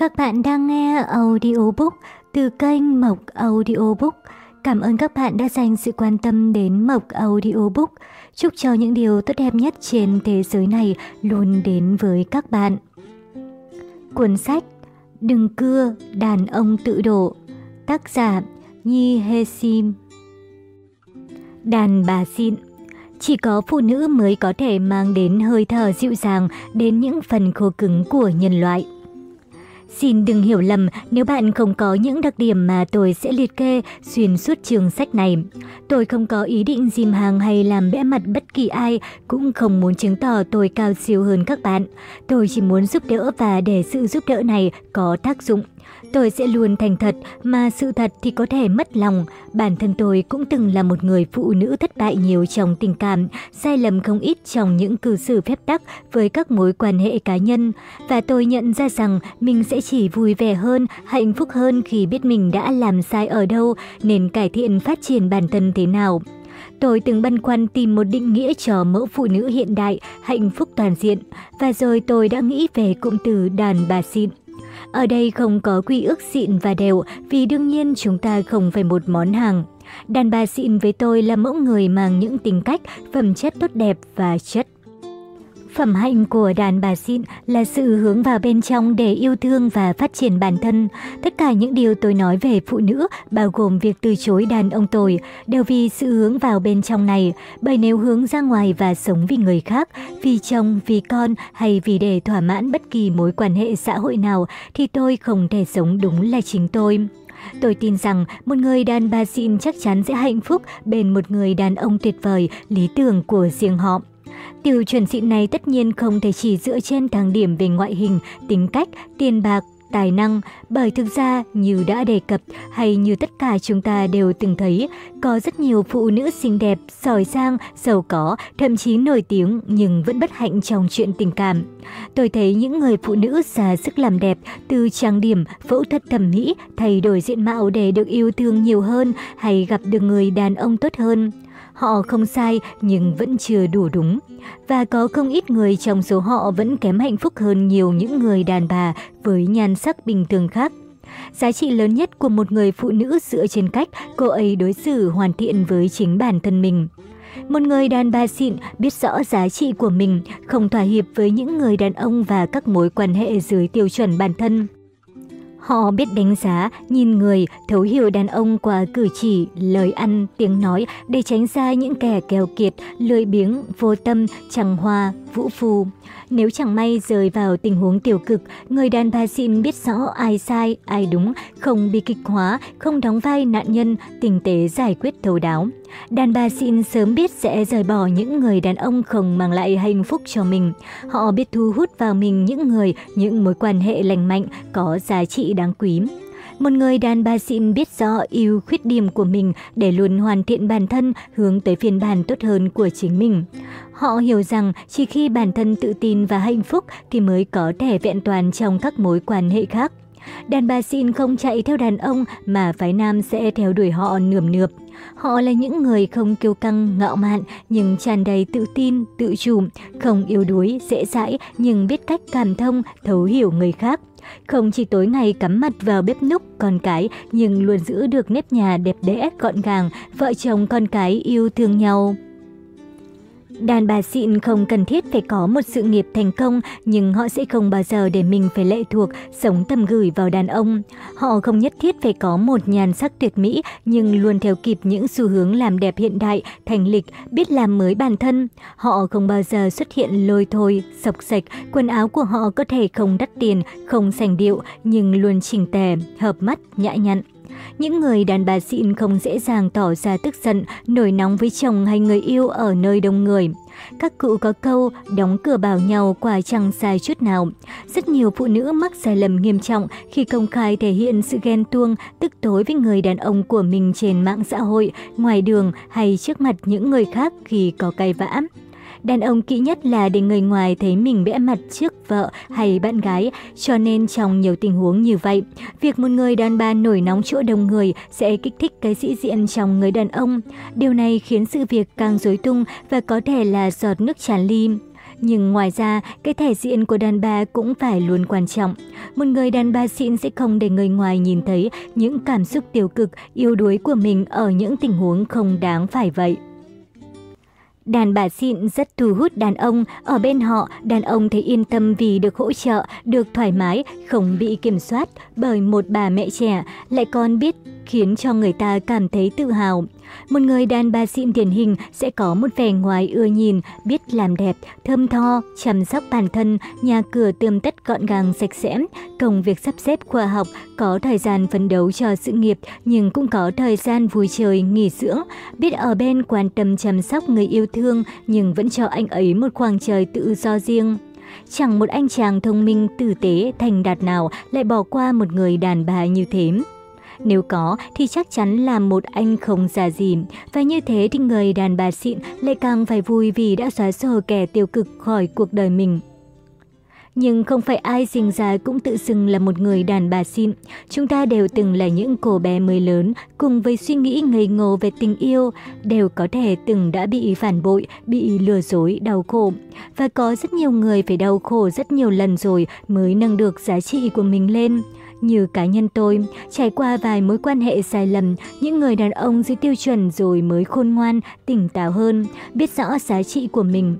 Các bạn đang nghe audiobook từ kênh Mộc Audiobook. Cảm ơn các bạn đã dành sự quan tâm đến Mộc Audiobook. Chúc cho những điều tốt đẹp nhất trên thế giới này luôn đến với các bạn. Cuốn sách Đừng cưa, đàn ông tự đổ Tác giả Nhi Hê Sim Đàn bà xịn chỉ có phụ nữ mới có thể mang đến hơi thở dịu dàng đến những phần khô cứng của nhân loại. Xin đừng hiểu lầm nếu bạn không có những đặc điểm mà tôi sẽ liệt kê xuyên suốt trường sách này. Tôi không có ý định dìm hàng hay làm bẽ mặt bất kỳ ai, cũng không muốn chứng tỏ tôi cao siêu hơn các bạn. Tôi chỉ muốn giúp đỡ và để sự giúp đỡ này có tác dụng. Tôi sẽ luôn thành thật, mà sự thật thì có thể mất lòng. Bản thân tôi cũng từng là một người phụ nữ thất bại nhiều trong tình cảm, sai lầm không ít trong những cư xử phép tắc với các mối quan hệ cá nhân. Và tôi nhận ra rằng mình sẽ chỉ vui vẻ hơn, hạnh phúc hơn khi biết mình đã làm sai ở đâu, nên cải thiện phát triển bản thân thế nào. Tôi từng băn khoăn tìm một định nghĩa cho mẫu phụ nữ hiện đại, hạnh phúc toàn diện, và rồi tôi đã nghĩ về cụm từ đàn bà xịn. Ở đây không có quy ước xịn và đều vì đương nhiên chúng ta không phải một món hàng. Đàn bà xịn với tôi là mẫu người mang những tính cách, phẩm chất tốt đẹp và chất Phẩm hạnh của đàn bà xịn là sự hướng vào bên trong để yêu thương và phát triển bản thân. Tất cả những điều tôi nói về phụ nữ, bao gồm việc từ chối đàn ông tồi, đều vì sự hướng vào bên trong này. Bởi nếu hướng ra ngoài và sống vì người khác, vì chồng, vì con hay vì để thỏa mãn bất kỳ mối quan hệ xã hội nào, thì tôi không thể sống đúng là chính tôi. Tôi tin rằng một người đàn bà xịn chắc chắn sẽ hạnh phúc bên một người đàn ông tuyệt vời, lý tưởng của riêng họ. Tiêu chuẩn xịn này tất nhiên không thể chỉ dựa trên thang điểm về ngoại hình, tính cách, tiền bạc, tài năng, bởi thực ra như đã đề cập hay như tất cả chúng ta đều từng thấy, có rất nhiều phụ nữ xinh đẹp, giỏi giang, giàu có, thậm chí nổi tiếng nhưng vẫn bất hạnh trong chuyện tình cảm. Tôi thấy những người phụ nữ ra sức làm đẹp, từ trang điểm, phẫu thuật thẩm mỹ, thay đổi diện mạo để được yêu thương nhiều hơn hay gặp được người đàn ông tốt hơn. Họ không sai nhưng vẫn chưa đủ đúng. Và có không ít người trong số họ vẫn kém hạnh phúc hơn nhiều những người đàn bà với nhan sắc bình thường khác. Giá trị lớn nhất của một người phụ nữ dựa trên cách cô ấy đối xử hoàn thiện với chính bản thân mình. Một người đàn bà xịn biết rõ giá trị của mình, không thỏa hiệp với những người đàn ông và các mối quan hệ dưới tiêu chuẩn bản thân. Họ biết đánh giá, nhìn người, thấu hiểu đàn ông qua cử chỉ, lời ăn, tiếng nói để tránh xa những kẻ keo kiệt, lười biếng, vô tâm, chẳng hoa, vũ phù. Nếu chẳng may rơi vào tình huống tiêu cực, người đàn bà xịn biết rõ ai sai, ai đúng, không bị kịch hóa, không đóng vai nạn nhân, tinh tế giải quyết thấu đáo. Đàn bà xịn sớm biết sẽ rời bỏ những người đàn ông không mang lại hạnh phúc cho mình. Họ biết thu hút vào mình những người, những mối quan hệ lành mạnh, có giá trị đáng quý. Một người đàn bà xịn biết rõ yêu khuyết điểm của mình để luôn hoàn thiện bản thân hướng tới phiên bản tốt hơn của chính mình. Họ hiểu rằng chỉ khi bản thân tự tin và hạnh phúc thì mới có thể vẹn toàn trong các mối quan hệ khác. Đàn bà xin không chạy theo đàn ông mà phái nam sẽ theo đuổi họ nườm nượp. Họ là những người không kiêu căng, ngạo mạn nhưng tràn đầy tự tin, tự chủ, không yếu đuối, dễ dãi nhưng biết cách cảm thông, thấu hiểu người khác. Không chỉ tối ngày cắm mặt vào bếp núc con cái nhưng luôn giữ được nếp nhà đẹp đẽ gọn gàng, vợ chồng con cái yêu thương nhau. Đàn bà xịn không cần thiết phải có một sự nghiệp thành công, nhưng họ sẽ không bao giờ để mình phải lệ thuộc, sống tầm gửi vào đàn ông. Họ không nhất thiết phải có một nhàn sắc tuyệt mỹ, nhưng luôn theo kịp những xu hướng làm đẹp hiện đại, thành lịch, biết làm mới bản thân. Họ không bao giờ xuất hiện lôi thôi, sọc sạch, quần áo của họ có thể không đắt tiền, không sành điệu, nhưng luôn chỉnh tề, hợp mắt, nhã nhặn. Những người đàn bà xịn không dễ dàng tỏ ra tức giận, nổi nóng với chồng hay người yêu ở nơi đông người. Các cụ có câu đóng cửa bảo nhau quả chẳng sai chút nào. Rất nhiều phụ nữ mắc sai lầm nghiêm trọng khi công khai thể hiện sự ghen tuông, tức tối với người đàn ông của mình trên mạng xã hội, ngoài đường hay trước mặt những người khác khi có cay vã. Đàn ông kỹ nhất là để người ngoài thấy mình bẽ mặt trước vợ hay bạn gái, cho nên trong nhiều tình huống như vậy, việc một người đàn bà nổi nóng chỗ đông người sẽ kích thích cái sĩ diện trong người đàn ông. Điều này khiến sự việc càng rối tung và có thể là giọt nước tràn ly. nhưng ngoài ra, cái thể diện của đàn bà cũng phải luôn quan trọng. Một người đàn bà xịn sẽ không để người ngoài nhìn thấy những cảm xúc tiêu cực, yếu đuối của mình ở những tình huống không đáng phải vậy. Đàn bà xịn rất thu hút đàn ông, ở bên họ đàn ông thấy yên tâm vì được hỗ trợ, được thoải mái, không bị kiểm soát bởi một bà mẹ trẻ, lại còn biết khiến cho người ta cảm thấy tự hào. Một người đàn bà xịn điển hình sẽ có một vẻ ngoài ưa nhìn, biết làm đẹp, thơm tho, chăm sóc bản thân, nhà cửa tươm tất gọn gàng sạch sẽ, công việc sắp xếp khoa học, có thời gian phấn đấu cho sự nghiệp nhưng cũng có thời gian vui chơi, nghỉ dưỡng, biết ở bên quan tâm chăm sóc người yêu thương nhưng vẫn cho anh ấy một khoảng trời tự do riêng. Chẳng một anh chàng thông minh, tử tế, thành đạt nào lại bỏ qua một người đàn bà như thế. Nếu có thì chắc chắn là một anh không già gì. Và như thế thì người đàn bà xịn lại càng phải vui vì đã xóa sổ kẻ tiêu cực khỏi cuộc đời mình. Nhưng không phải ai sinh ra cũng tự xưng là một người đàn bà xịn. Chúng ta đều từng là những cô bé mới lớn, cùng với suy nghĩ ngây ngô về tình yêu, đều có thể từng đã bị phản bội, bị lừa dối, đau khổ. Và có rất nhiều người phải đau khổ rất nhiều lần rồi mới nâng được giá trị của mình lên. Như cá nhân tôi, trải qua vài mối quan hệ sai lầm, những người đàn ông dưới tiêu chuẩn rồi mới khôn ngoan, tỉnh táo hơn, biết rõ giá trị của mình.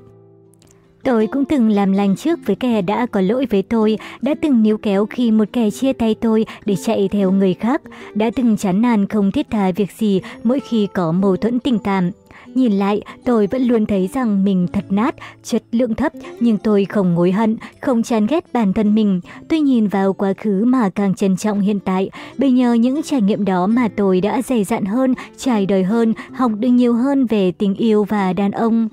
Tôi cũng từng làm lành trước với kẻ đã có lỗi với tôi, đã từng níu kéo khi một kẻ chia tay tôi để chạy theo người khác, đã từng chán nản không thiết tha việc gì mỗi khi có mâu thuẫn tình cảm. Nhìn lại, tôi vẫn luôn thấy rằng mình thật nát, chất lượng thấp, nhưng tôi không hối hận, không chán ghét bản thân mình. Tôi nhìn vào quá khứ mà càng trân trọng hiện tại. Bởi nhờ những trải nghiệm đó mà tôi đã dày dặn hơn, trải đời hơn, học được nhiều hơn về tình yêu và đàn ông.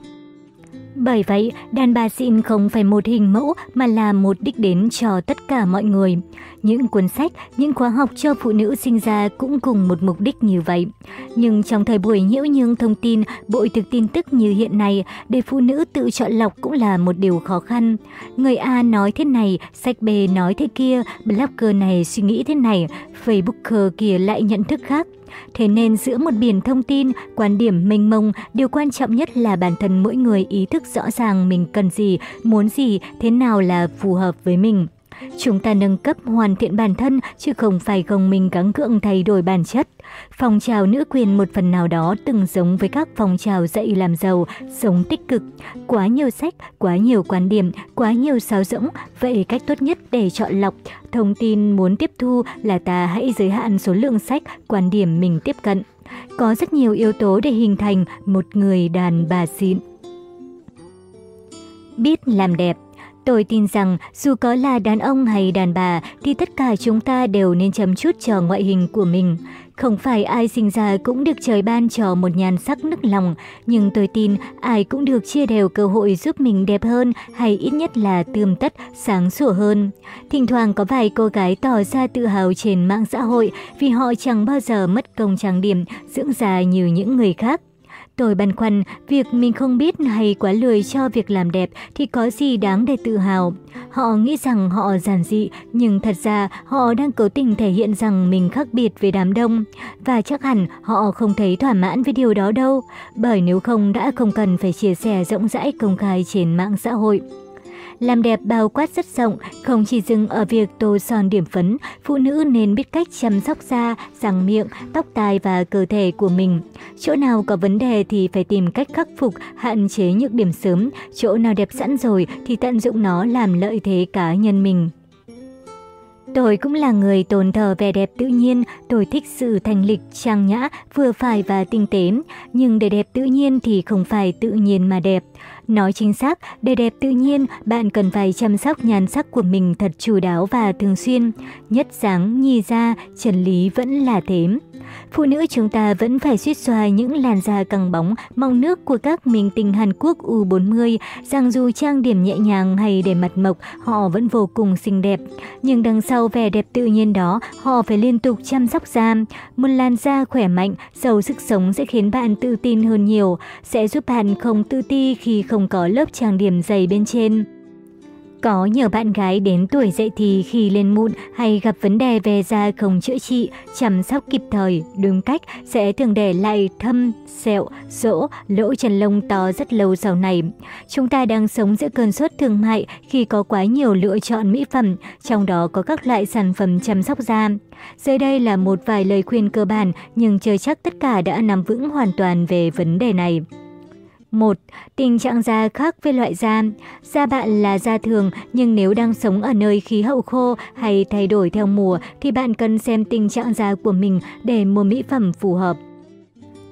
Bởi vậy, đàn bà xịn không phải một hình mẫu mà là một đích đến cho tất cả mọi người. Những cuốn sách, những khóa học cho phụ nữ sinh ra cũng cùng một mục đích như vậy. Nhưng trong thời buổi nhiễu nhương thông tin, bội thực tin tức như hiện nay, để phụ nữ tự chọn lọc cũng là một điều khó khăn. Người A nói thế này, sách B nói thế kia, blogger này suy nghĩ thế này, Facebooker kia lại nhận thức khác. Thế nên giữa một biển thông tin, quan điểm mênh mông, điều quan trọng nhất là bản thân mỗi người ý thức rõ ràng mình cần gì, muốn gì, thế nào là phù hợp với mình. Chúng ta nâng cấp hoàn thiện bản thân chứ không phải gồng mình gắng gượng thay đổi bản chất. Phong trào nữ quyền một phần nào đó từng giống với các phong trào dạy làm giàu, sống tích cực. Quá nhiều sách, quá nhiều quan điểm, quá nhiều sáo rỗng. Vậy cách tốt nhất để chọn lọc, thông tin muốn tiếp thu là ta hãy giới hạn số lượng sách, quan điểm mình tiếp cận. Có rất nhiều yếu tố để hình thành một người đàn bà xịn. Biết làm đẹp Tôi tin rằng dù có là đàn ông hay đàn bà thì tất cả chúng ta đều nên chăm chút cho ngoại hình của mình. Không phải ai sinh ra cũng được trời ban cho một nhan sắc nức lòng, nhưng tôi tin ai cũng được chia đều cơ hội giúp mình đẹp hơn hay ít nhất là tươm tất, sáng sủa hơn. Thỉnh thoảng có vài cô gái tỏ ra tự hào trên mạng xã hội vì họ chẳng bao giờ mất công trang điểm, dưỡng da như những người khác. Tôi băn khoăn, việc mình không biết hay quá lười cho việc làm đẹp thì có gì đáng để tự hào. Họ nghĩ rằng họ giản dị, nhưng thật ra họ đang cố tình thể hiện rằng mình khác biệt với đám đông. Và chắc hẳn họ không thấy thỏa mãn với điều đó đâu, bởi nếu không đã không cần phải chia sẻ rộng rãi công khai trên mạng xã hội. Làm đẹp bao quát rất rộng, không chỉ dừng ở việc tô son điểm phấn, phụ nữ nên biết cách chăm sóc da, răng miệng, tóc tai và cơ thể của mình. Chỗ nào có vấn đề thì phải tìm cách khắc phục, hạn chế nhược điểm sớm, chỗ nào đẹp sẵn rồi thì tận dụng nó làm lợi thế cá nhân mình. Tôi cũng là người tồn thờ vẻ đẹp tự nhiên, tôi thích sự thanh lịch, trang nhã, vừa phải và tinh tế. Nhưng để đẹp tự nhiên thì không phải tự nhiên mà đẹp. Nói chính xác, để đẹp tự nhiên, bạn cần phải chăm sóc nhan sắc của mình thật chu đáo và thường xuyên. Nhất sáng, nhì da, chân lý vẫn là thế. Phụ nữ chúng ta vẫn phải suýt xoa những làn da căng bóng, mong nước của các minh tinh Hàn Quốc U40, rằng dù trang điểm nhẹ nhàng hay để mặt mộc, họ vẫn vô cùng xinh đẹp. Nhưng đằng sau vẻ đẹp tự nhiên đó, họ phải liên tục chăm sóc da. Một làn da khỏe mạnh, giàu sức sống sẽ khiến bạn tự tin hơn nhiều, sẽ giúp bạn không tự ti khi không có lớp trang điểm dày bên trên. Có nhiều bạn gái đến tuổi dậy thì khi lên mụn hay gặp vấn đề về da không chữa trị, chăm sóc kịp thời, đúng cách sẽ thường để lại thâm, sẹo, rỗ, lỗ chân lông to rất lâu sau này. Chúng ta đang sống giữa cơn sốt thương mại khi có quá nhiều lựa chọn mỹ phẩm, trong đó có các loại sản phẩm chăm sóc da. Dưới đây là một vài lời khuyên cơ bản nhưng chưa chắc tất cả đã nắm vững hoàn toàn về vấn đề này. 1. Tình trạng da khác với loại da. Da bạn là da thường, nhưng nếu đang sống ở nơi khí hậu khô hay thay đổi theo mùa thì bạn cần xem tình trạng da của mình để mua mỹ phẩm phù hợp.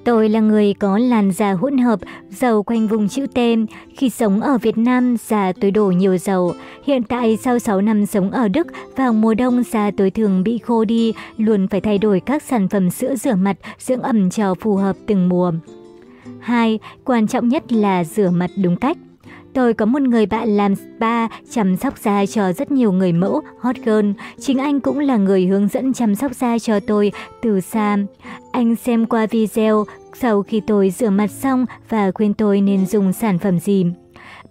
Tôi là người có làn da hỗn hợp, dầu quanh vùng chữ T. Khi sống ở Việt Nam, da tôi đổ nhiều dầu. Hiện tại sau 6 năm sống ở Đức, vào mùa đông da tôi thường bị khô đi, luôn phải thay đổi các sản phẩm sữa rửa mặt, dưỡng ẩm cho phù hợp từng mùa. 2. Quan trọng nhất là rửa mặt đúng cách. Tôi có một người bạn làm spa chăm sóc da cho rất nhiều người mẫu, hot girl. Chính anh cũng là người hướng dẫn chăm sóc da cho tôi từ xa. Anh xem qua video sau khi tôi rửa mặt xong và khuyên tôi nên dùng sản phẩm gì.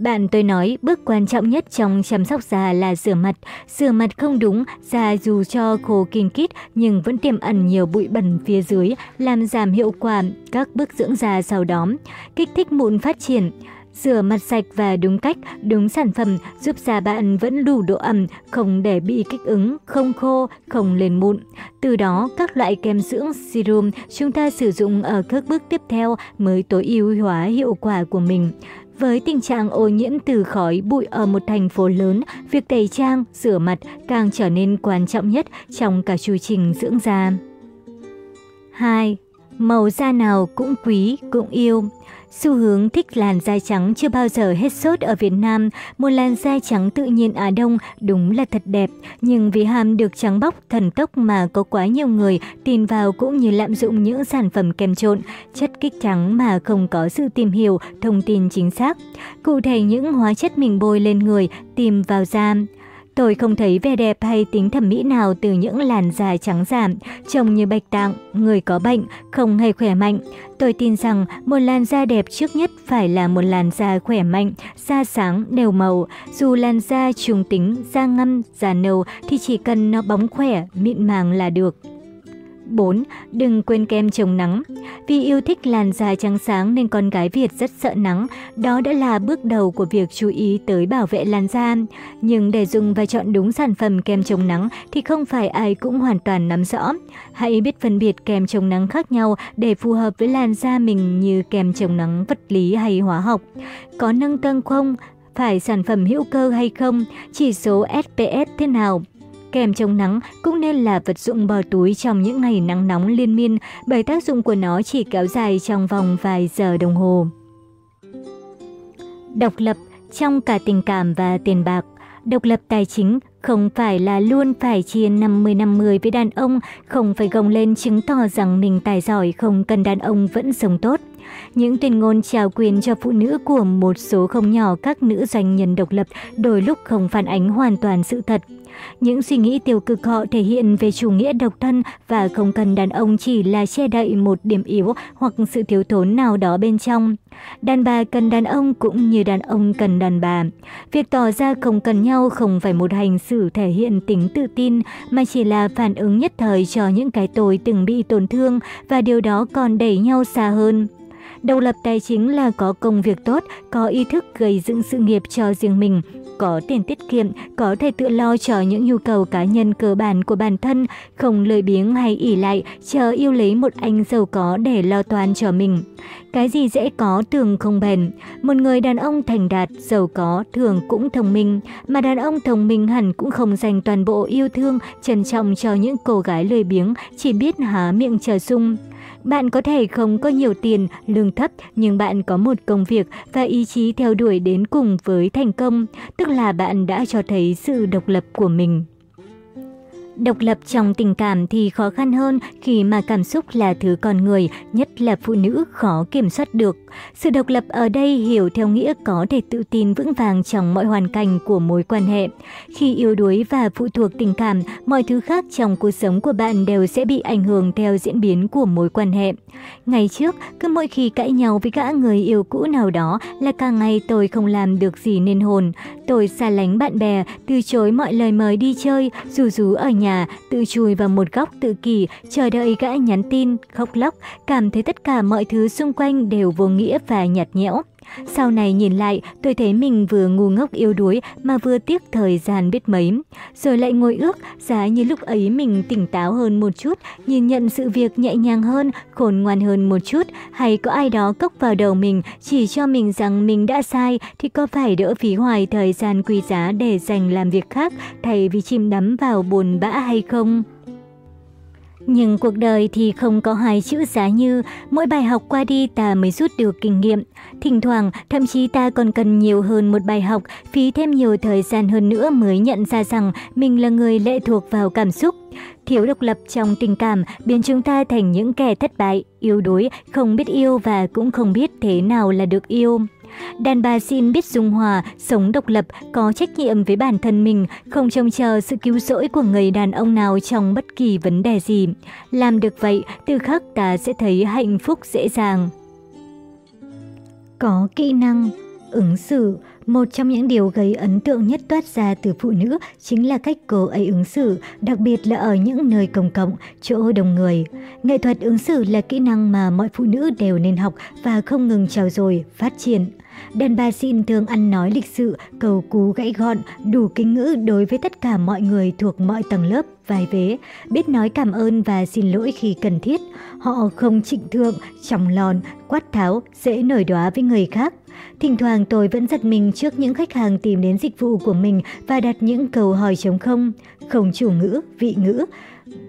Bạn tôi nói bước quan trọng nhất trong chăm sóc da là rửa mặt. Rửa mặt không đúng, da dù cho khô kinh kít nhưng vẫn tiềm ẩn nhiều bụi bẩn phía dưới, làm giảm hiệu quả các bước dưỡng da sau đó, kích thích mụn phát triển. Rửa mặt sạch và đúng cách, đúng sản phẩm giúp da bạn vẫn đủ độ ẩm, không để bị kích ứng, không khô, không lên mụn. Từ đó, các loại kem dưỡng serum chúng ta sử dụng ở các bước tiếp theo mới tối ưu hóa hiệu quả của mình. Với tình trạng ô nhiễm từ khói bụi ở một thành phố lớn, việc tẩy trang, rửa mặt càng trở nên quan trọng nhất trong cả chu trình dưỡng da. 2. Màu da nào cũng quý, cũng yêu. Xu hướng thích làn da trắng chưa bao giờ hết sốt ở Việt Nam. Một làn da trắng tự nhiên Á Đông đúng là thật đẹp. Nhưng vì ham được trắng bóc, thần tốc mà có quá nhiều người tin vào cũng như lạm dụng những sản phẩm kem trộn, chất kích trắng mà không có sự tìm hiểu, thông tin chính xác. Cụ thể những hóa chất mình bôi lên người, tìm vào da. Tôi không thấy vẻ đẹp hay tính thẩm mỹ nào từ những làn da trắng giảm, trông như bạch tạng, người có bệnh, không hề khỏe mạnh. Tôi tin rằng một làn da đẹp trước nhất phải là một làn da khỏe mạnh, da sáng, đều màu. Dù làn da trung tính, da ngâm, da nâu thì chỉ cần nó bóng khỏe, mịn màng là được. 4. Đừng quên kem chống nắng. Vì yêu thích làn da trắng sáng nên con gái Việt rất sợ nắng. Đó đã là bước đầu của việc chú ý tới bảo vệ làn da. Nhưng để dùng và chọn đúng sản phẩm kem chống nắng thì không phải ai cũng hoàn toàn nắm rõ. Hãy biết phân biệt kem chống nắng khác nhau để phù hợp với làn da mình như kem chống nắng vật lý hay hóa học. Có nâng tăng không? Phải sản phẩm hữu cơ hay không? Chỉ số SPS thế nào? Kem chống nắng cũng nên là vật dụng bỏ túi trong những ngày nắng nóng liên miên bởi tác dụng của nó chỉ kéo dài trong vòng vài giờ đồng hồ. Độc lập trong cả tình cảm và tiền bạc Độc lập tài chính không phải là luôn phải chia 50-50 với đàn ông, không phải gồng lên chứng tỏ rằng mình tài giỏi không cần đàn ông vẫn sống tốt. Những tuyên ngôn trao quyền cho phụ nữ của một số không nhỏ các nữ doanh nhân độc lập đôi lúc không phản ánh hoàn toàn sự thật. Những suy nghĩ tiêu cực họ thể hiện về chủ nghĩa độc thân và không cần đàn ông chỉ là che đậy một điểm yếu hoặc sự thiếu thốn nào đó bên trong. Đàn bà cần đàn ông cũng như đàn ông cần đàn bà. Việc tỏ ra không cần nhau không phải một hành xử thể hiện tính tự tin, mà chỉ là phản ứng nhất thời cho những cái tôi từng bị tổn thương và điều đó còn đẩy nhau xa hơn. Độc lập tài chính là có công việc tốt, có ý thức gây dựng sự nghiệp cho riêng mình, có tiền tiết kiệm, có thể tự lo cho những nhu cầu cá nhân cơ bản của bản thân, không lười biếng hay ỉ lại, chờ yêu lấy một anh giàu có để lo toan cho mình. Cái gì dễ có thường không bền. Một người đàn ông thành đạt, giàu có thường cũng thông minh, mà đàn ông thông minh hẳn cũng không dành toàn bộ yêu thương, trân trọng cho những cô gái lười biếng, chỉ biết há miệng chờ sung. Bạn có thể không có nhiều tiền, lương thấp, nhưng bạn có một công việc và ý chí theo đuổi đến cùng với thành công, tức là bạn đã cho thấy sự độc lập của mình. Độc lập trong tình cảm thì khó khăn hơn khi mà cảm xúc là thứ con người, nhất là phụ nữ khó kiểm soát được. Sự độc lập ở đây hiểu theo nghĩa có thể tự tin vững vàng trong mọi hoàn cảnh của mối quan hệ. Khi yếu đuối và phụ thuộc tình cảm, mọi thứ khác trong cuộc sống của bạn đều sẽ bị ảnh hưởng theo diễn biến của mối quan hệ. Ngày trước, cứ mỗi khi cãi nhau với gã người yêu cũ nào đó là cả ngày tôi không làm được gì nên hồn. Tôi xa lánh bạn bè, từ chối mọi lời mời đi chơi, dù rú ở nhà, tự chùi vào một góc tự kỷ, chờ đợi gã nhắn tin, khóc lóc, cảm thấy tất cả mọi thứ xung quanh đều vô nghĩa và nhạt nhẽo. Sau này nhìn lại, tôi thấy mình vừa ngu ngốc yếu đuối mà vừa tiếc thời gian biết mấy. Rồi lại ngồi ước, giá như lúc ấy mình tỉnh táo hơn một chút, nhìn nhận sự việc nhẹ nhàng hơn, khôn ngoan hơn một chút, hay có ai đó cốc vào đầu mình chỉ cho mình rằng mình đã sai thì có phải đỡ phí hoài thời gian quý giá để dành làm việc khác thay vì chìm đắm vào buồn bã hay không? Nhưng cuộc đời thì không có hai chữ giá như, mỗi bài học qua đi ta mới rút được kinh nghiệm. Thỉnh thoảng, thậm chí ta còn cần nhiều hơn một bài học, phí thêm nhiều thời gian hơn nữa mới nhận ra rằng mình là người lệ thuộc vào cảm xúc. Thiếu độc lập trong tình cảm biến chúng ta thành những kẻ thất bại, yếu đuối, không biết yêu và cũng không biết thế nào là được yêu. Đàn bà xin biết dung hòa, sống độc lập, có trách nhiệm với bản thân mình, không trông chờ sự cứu rỗi của người đàn ông nào trong bất kỳ vấn đề gì. Làm được vậy, từ khắc ta sẽ thấy hạnh phúc dễ dàng. Có kỹ năng, ứng xử, một trong những điều gây ấn tượng nhất toát ra từ phụ nữ chính là cách cô ấy ứng xử, đặc biệt là ở những nơi công cộng, chỗ đông người. Nghệ thuật ứng xử là kỹ năng mà mọi phụ nữ đều nên học và không ngừng trao dồi, phát triển. Đàn bà xin thường ăn nói lịch sự, cầu cú gãy gọn, đủ kính ngữ đối với tất cả mọi người thuộc mọi tầng lớp, vai vế, biết nói cảm ơn và xin lỗi khi cần thiết. Họ không trịnh thượng, trọng lòn, quát tháo, dễ nổi đóa với người khác. Thỉnh thoảng tôi vẫn giật mình trước những khách hàng tìm đến dịch vụ của mình và đặt những câu hỏi trống không, không chủ ngữ, vị ngữ,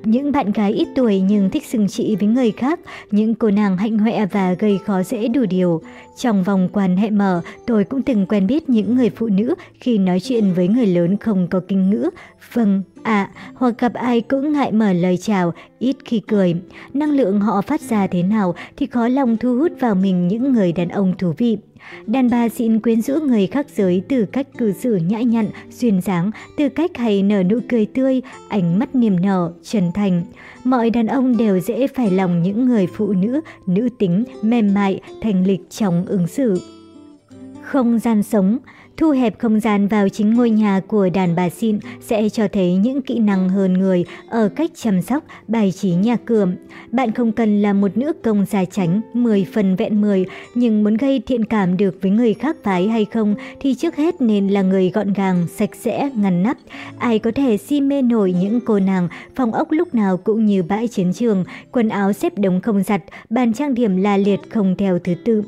những bạn gái ít tuổi nhưng thích sừng trị với người khác, những cô nàng hạnh hoẹ và gây khó dễ đủ điều. Trong vòng quan hệ mở, tôi cũng từng quen biết những người phụ nữ khi nói chuyện với người lớn không có kinh ngữ, vâng, ạ, à, hoặc gặp ai cũng ngại mở lời chào, ít khi cười. Năng lượng họ phát ra thế nào thì khó lòng thu hút vào mình những người đàn ông thú vị. Đàn bà xin quyến rũ người khác giới từ cách cư xử nhã nhặn, duyên dáng, từ cách hay nở nụ cười tươi, ánh mắt niềm nở, chân thành. Mọi đàn ông đều dễ phải lòng những người phụ nữ, nữ tính, mềm mại, thành lịch trong ứng xử. Không gian sống Thu hẹp không gian vào chính ngôi nhà của đàn bà xịn sẽ cho thấy những kỹ năng hơn người ở cách chăm sóc, bài trí nhà cửa. Bạn không cần là một nữ công gia tránh 10 phần vẹn 10, nhưng muốn gây thiện cảm được với người khác phái hay không thì trước hết nên là người gọn gàng, sạch sẽ, ngăn nắp. Ai có thể si mê nổi những cô nàng, phòng ốc lúc nào cũng như bãi chiến trường, quần áo xếp đống không giặt, bàn trang điểm la liệt không theo thứ tự.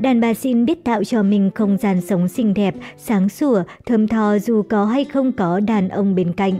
Đàn bà xin biết tạo cho mình không gian sống xinh đẹp, sáng sủa, thơm tho dù có hay không có đàn ông bên cạnh.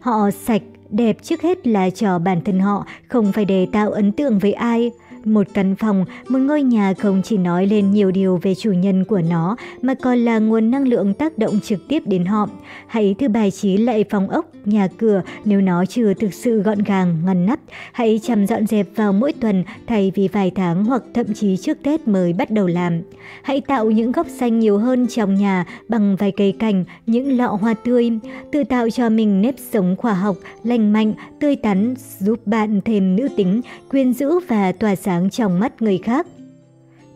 Họ sạch, đẹp trước hết là cho bản thân họ, không phải để tạo ấn tượng với ai. Một căn phòng, một ngôi nhà không chỉ nói lên nhiều điều về chủ nhân của nó mà còn là nguồn năng lượng tác động trực tiếp đến họ. Hãy thử bài trí lại phòng ốc, nhà cửa nếu nó chưa thực sự gọn gàng, ngăn nắp. Hãy chăm dọn dẹp vào mỗi tuần thay vì vài tháng hoặc thậm chí trước Tết mới bắt đầu làm. Hãy tạo những góc xanh nhiều hơn trong nhà bằng vài cây cảnh, những lọ hoa tươi. Tự tạo cho mình nếp sống khoa học, lành mạnh, tươi tắn, giúp bạn thêm nữ tính, quyến rũ và tỏa sáng sáng trong mắt người khác.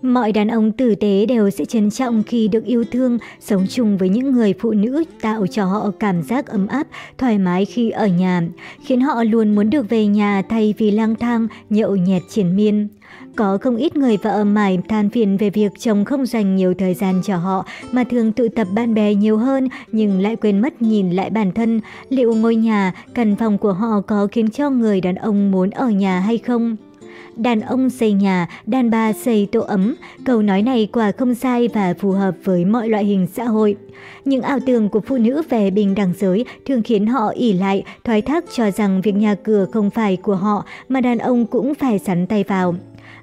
Mọi đàn ông tử tế đều sẽ trân trọng khi được yêu thương, sống chung với những người phụ nữ tạo cho họ cảm giác ấm áp, thoải mái khi ở nhà, khiến họ luôn muốn được về nhà thay vì lang thang, nhậu nhẹt triển miên. Có không ít người vợ mải than phiền về việc chồng không dành nhiều thời gian cho họ mà thường tụ tập bạn bè nhiều hơn nhưng lại quên mất nhìn lại bản thân liệu ngôi nhà, căn phòng của họ có khiến cho người đàn ông muốn ở nhà hay không. Đàn ông xây nhà, đàn bà xây tổ ấm. Câu nói này quả không sai và phù hợp với mọi loại hình xã hội. Những ảo tưởng của phụ nữ về bình đẳng giới thường khiến họ ỉ lại, thoái thác cho rằng việc nhà cửa không phải của họ mà đàn ông cũng phải sắn tay vào.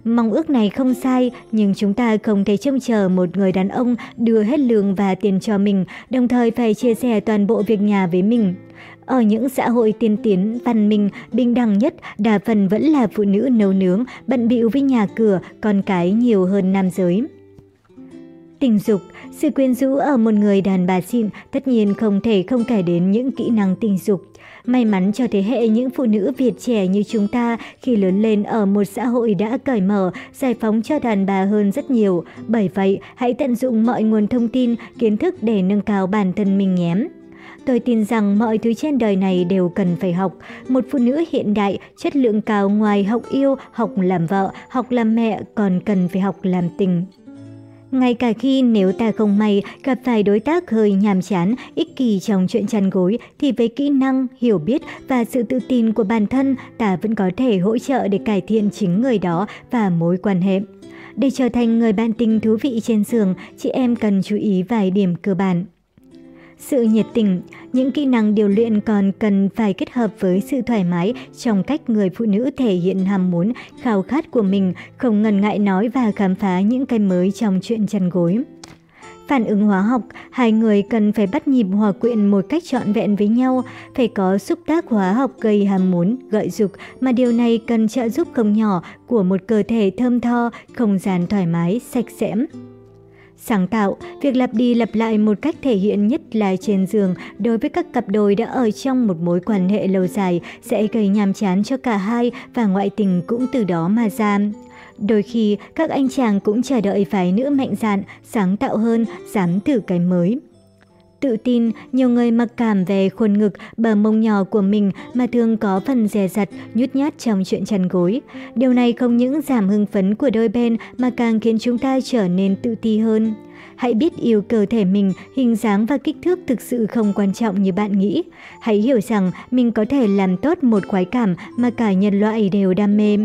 Mong ước này không sai, nhưng chúng ta không thể trông chờ một người đàn ông đưa hết lương và tiền cho mình, đồng thời phải chia sẻ toàn bộ việc nhà với mình. Ở những xã hội tiên tiến, văn minh, bình đẳng nhất, đa phần vẫn là phụ nữ nấu nướng, bận bịu với nhà cửa, con cái nhiều hơn nam giới. Tình dục, sự quyến rũ ở một người đàn bà xịn tất nhiên không thể không kể đến những kỹ năng tình dục. May mắn cho thế hệ những phụ nữ Việt trẻ như chúng ta khi lớn lên ở một xã hội đã cởi mở, giải phóng cho đàn bà hơn rất nhiều. Bởi vậy, hãy tận dụng mọi nguồn thông tin, kiến thức để nâng cao bản thân mình nhé. Tôi tin rằng mọi thứ trên đời này đều cần phải học. Một phụ nữ hiện đại, chất lượng cao ngoài học yêu, học làm vợ, học làm mẹ còn cần phải học làm tình. Ngay cả khi nếu ta không may gặp phải đối tác hơi nhàm chán, ích kỷ trong chuyện chăn gối, thì với kỹ năng, hiểu biết và sự tự tin của bản thân, ta vẫn có thể hỗ trợ để cải thiện chính người đó và mối quan hệ. Để trở thành người bạn tình thú vị trên giường, chị em cần chú ý vài điểm cơ bản. Sự nhiệt tình, những kỹ năng điều luyện còn cần phải kết hợp với sự thoải mái trong cách người phụ nữ thể hiện ham muốn, khao khát của mình, không ngần ngại nói và khám phá những cái mới trong chuyện chăn gối. Phản ứng hóa học, hai người cần phải bắt nhịp hòa quyện một cách trọn vẹn với nhau, phải có xúc tác hóa học gây ham muốn, gợi dục, mà điều này cần trợ giúp không nhỏ của một cơ thể thơm tho, không gian thoải mái, sạch sẽ. Sáng tạo, việc lặp đi lặp lại một cách thể hiện nhất là trên giường đối với các cặp đôi đã ở trong một mối quan hệ lâu dài sẽ gây nhàm chán cho cả hai và ngoại tình cũng từ đó mà ra. Đôi khi, các anh chàng cũng chờ đợi phái nữ mạnh dạn, sáng tạo hơn, dám thử cái mới. Tự tin, nhiều người mặc cảm về khuôn ngực, bờ mông nhỏ của mình mà thường có phần dè dặt, nhút nhát trong chuyện chăn gối. Điều này không những giảm hưng phấn của đôi bên mà càng khiến chúng ta trở nên tự ti hơn. Hãy biết yêu cơ thể mình, hình dáng và kích thước thực sự không quan trọng như bạn nghĩ. Hãy hiểu rằng mình có thể làm tốt một khoái cảm mà cả nhân loại đều đam mê.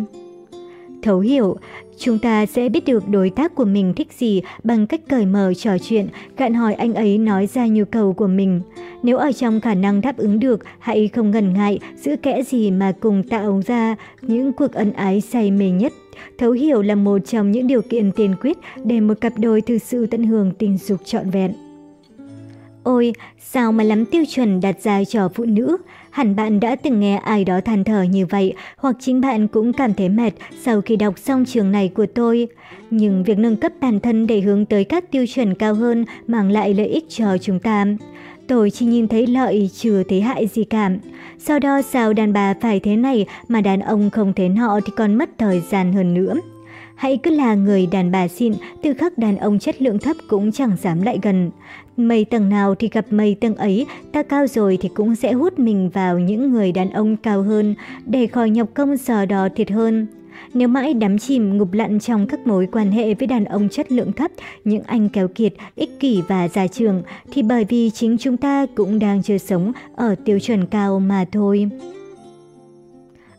Thấu hiểu, chúng ta sẽ biết được đối tác của mình thích gì bằng cách cởi mở trò chuyện, cạn hỏi anh ấy nói ra nhu cầu của mình. Nếu ở trong khả năng đáp ứng được, hãy không ngần ngại giữ kẽ gì mà cùng tạo ra những cuộc ân ái say mê nhất. Thấu hiểu là một trong những điều kiện tiền quyết để một cặp đôi thực sự tận hưởng tình dục trọn vẹn. Ôi, sao mà lắm tiêu chuẩn đặt ra cho phụ nữ? Hẳn bạn đã từng nghe ai đó than thở như vậy, hoặc chính bạn cũng cảm thấy mệt sau khi đọc xong trường này của tôi. Nhưng việc nâng cấp bản thân để hướng tới các tiêu chuẩn cao hơn mang lại lợi ích cho chúng ta. Tôi chỉ nhìn thấy lợi chứ thấy hại gì cả. Sau đó sao đàn bà phải thế này mà đàn ông không thế nọ thì còn mất thời gian hơn nữa. Hãy cứ là người đàn bà xịn, tự khắc đàn ông chất lượng thấp cũng chẳng dám lại gần. Mây tầng nào thì gặp mây tầng ấy, ta cao rồi thì cũng sẽ hút mình vào những người đàn ông cao hơn, để khỏi nhọc công sờ đò thiệt hơn. Nếu mãi đắm chìm ngục lặn trong các mối quan hệ với đàn ông chất lượng thấp, những anh kéo kiệt, ích kỷ và già trường, thì bởi vì chính chúng ta cũng đang chưa sống ở tiêu chuẩn cao mà thôi.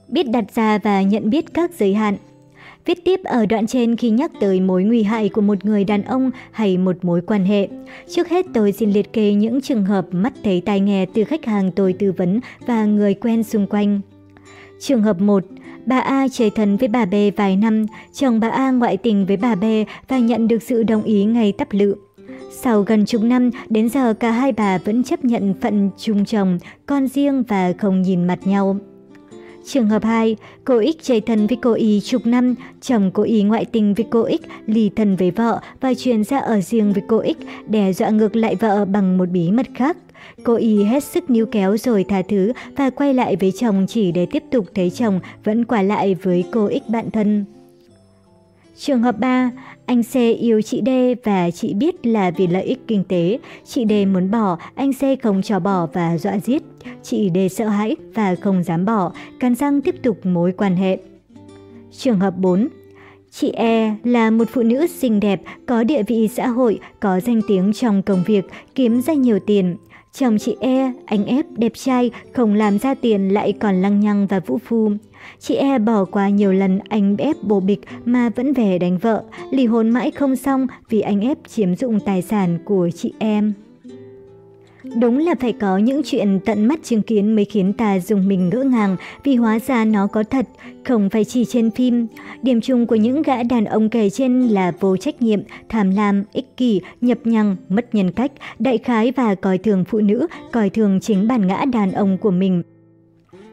Biết đặt ra và nhận biết các giới hạn Viết tiếp ở đoạn trên khi nhắc tới mối nguy hại của một người đàn ông hay một mối quan hệ. Trước hết tôi xin liệt kê những trường hợp mắt thấy tai nghe từ khách hàng tôi tư vấn và người quen xung quanh. Trường hợp 1. Bà A chơi thân với bà B vài năm, chồng bà A ngoại tình với bà B và nhận được sự đồng ý ngay tắp lự. Sau gần chục năm, đến giờ cả hai bà vẫn chấp nhận phận chung chồng, con riêng và không nhìn mặt nhau. Trường hợp 2, cô X chơi thân với cô Y chục năm, chồng cô Y ngoại tình với cô X, lì thân với vợ và chuyển ra ở riêng với cô X, đe dọa ngược lại vợ bằng một bí mật khác. Cô Y hết sức níu kéo rồi tha thứ và quay lại với chồng chỉ để tiếp tục thấy chồng vẫn quả lại với cô X bạn thân. Trường hợp 3, anh C yêu chị D và chị biết là vì lợi ích kinh tế. Chị D muốn bỏ, anh C không cho bỏ và dọa giết. Chị D sợ hãi và không dám bỏ, cắn răng tiếp tục mối quan hệ. Trường hợp 4 Chị E là một phụ nữ xinh đẹp, có địa vị xã hội, có danh tiếng trong công việc, kiếm ra nhiều tiền. Chồng chị E, anh ép, đẹp trai, không làm ra tiền lại còn lăng nhăng và vũ phu. Chị E bỏ qua nhiều lần anh ép bồ bịch mà vẫn về đánh vợ, ly hôn mãi không xong vì anh ép chiếm dụng tài sản của chị em. Đúng là phải có những chuyện tận mắt chứng kiến mới khiến ta dùng mình ngỡ ngàng vì hóa ra nó có thật, không phải chỉ trên phim. Điểm chung của những gã đàn ông kể trên là vô trách nhiệm, tham lam, ích kỷ, nhập nhằng, mất nhân cách, đại khái và coi thường phụ nữ, coi thường chính bản ngã đàn ông của mình.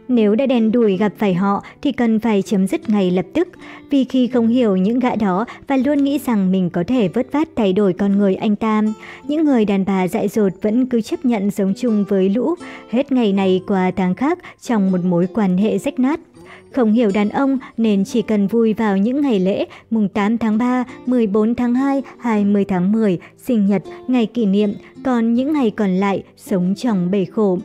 Nếu đã đèn đuổi gặp phải họ thì cần phải chấm dứt ngay lập tức, vì khi không hiểu những gã đó và luôn nghĩ rằng mình có thể vớt vát thay đổi con người anh ta, những người đàn bà dại dột vẫn cứ chấp nhận sống chung với lũ, hết ngày này qua tháng khác trong một mối quan hệ rách nát. Không hiểu đàn ông nên chỉ cần vui vào những ngày lễ mùng 8 tháng 3, 14 tháng 2, 20 tháng 10, sinh nhật, ngày kỷ niệm, còn những ngày còn lại sống trong bể khổ.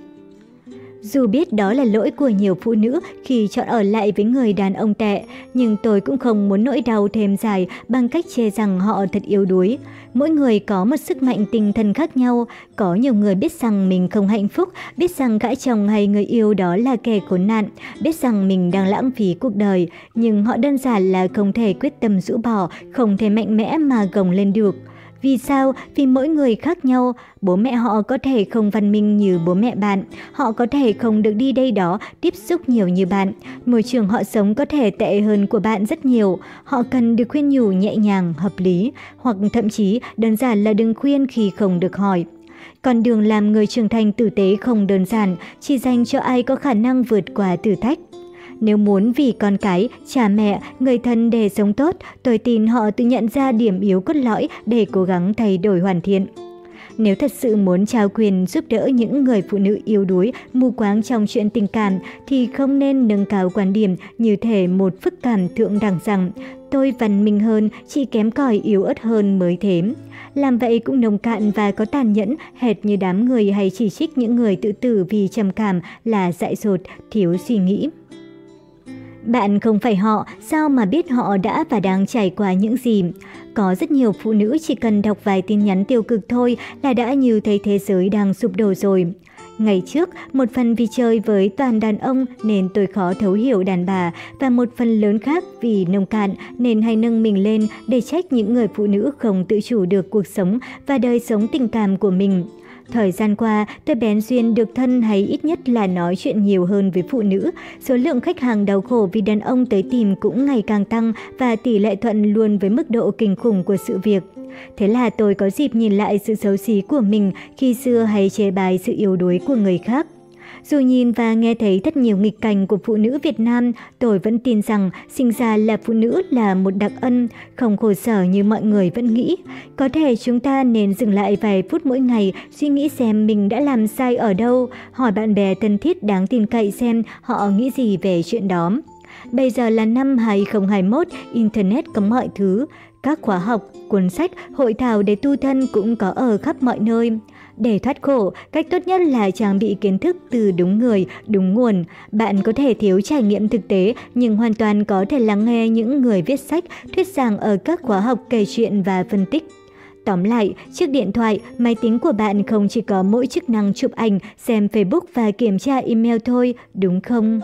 Dù biết đó là lỗi của nhiều phụ nữ khi chọn ở lại với người đàn ông tệ, nhưng tôi cũng không muốn nỗi đau thêm dài bằng cách chê rằng họ thật yếu đuối. Mỗi người có một sức mạnh tinh thần khác nhau, có nhiều người biết rằng mình không hạnh phúc, biết rằng gã chồng hay người yêu đó là kẻ khốn nạn, biết rằng mình đang lãng phí cuộc đời, nhưng họ đơn giản là không thể quyết tâm rũ bỏ, không thể mạnh mẽ mà gồng lên được. Vì sao? Vì mỗi người khác nhau, bố mẹ họ có thể không văn minh như bố mẹ bạn, họ có thể không được đi đây đó, tiếp xúc nhiều như bạn, môi trường họ sống có thể tệ hơn của bạn rất nhiều, họ cần được khuyên nhủ nhẹ nhàng, hợp lý, hoặc thậm chí đơn giản là đừng khuyên khi không được hỏi. Con đường làm người trưởng thành tử tế không đơn giản, chỉ dành cho ai có khả năng vượt qua thử thách. Nếu muốn vì con cái, cha mẹ, người thân để sống tốt, tôi tin họ tự nhận ra điểm yếu cốt lõi để cố gắng thay đổi hoàn thiện. Nếu thật sự muốn trao quyền giúp đỡ những người phụ nữ yếu đuối, mù quáng trong chuyện tình cảm, thì không nên nâng cao quan điểm như thể một phức cảm thượng đẳng rằng tôi văn minh hơn, chỉ kém cỏi yếu ớt hơn mới thế. Làm vậy cũng nông cạn và có tàn nhẫn, hệt như đám người hay chỉ trích những người tự tử vì trầm cảm là dại dột, thiếu suy nghĩ. Bạn không phải họ, sao mà biết họ đã và đang trải qua những gì? Có rất nhiều phụ nữ chỉ cần đọc vài tin nhắn tiêu cực thôi là đã như thấy thế giới đang sụp đổ rồi. Ngày trước, một phần vì chơi với toàn đàn ông nên tôi khó thấu hiểu đàn bà và một phần lớn khác vì nông cạn nên hay nâng mình lên để trách những người phụ nữ không tự chủ được cuộc sống và đời sống tình cảm của mình. Thời gian qua, tôi bén duyên được thân hay ít nhất là nói chuyện nhiều hơn với phụ nữ. Số lượng khách hàng đau khổ vì đàn ông tới tìm cũng ngày càng tăng và tỷ lệ thuận luôn với mức độ kinh khủng của sự việc. Thế là tôi có dịp nhìn lại sự xấu xí của mình khi xưa hay chê bài sự yếu đuối của người khác. Dù nhìn và nghe thấy rất nhiều nghịch cảnh của phụ nữ Việt Nam, tôi vẫn tin rằng sinh ra là phụ nữ là một đặc ân, không khổ sở như mọi người vẫn nghĩ. Có thể chúng ta nên dừng lại vài phút mỗi ngày suy nghĩ xem mình đã làm sai ở đâu, hỏi bạn bè thân thiết đáng tin cậy xem họ nghĩ gì về chuyện đó. Bây giờ là năm 2021, Internet có mọi thứ. Các khóa học, cuốn sách, hội thảo để tu thân cũng có ở khắp mọi nơi. Để thoát khổ, cách tốt nhất là trang bị kiến thức từ đúng người, đúng nguồn. Bạn có thể thiếu trải nghiệm thực tế, nhưng hoàn toàn có thể lắng nghe những người viết sách, thuyết giảng ở các khóa học kể chuyện và phân tích. Tóm lại, chiếc điện thoại, máy tính của bạn không chỉ có mỗi chức năng chụp ảnh, xem Facebook và kiểm tra email thôi, đúng không?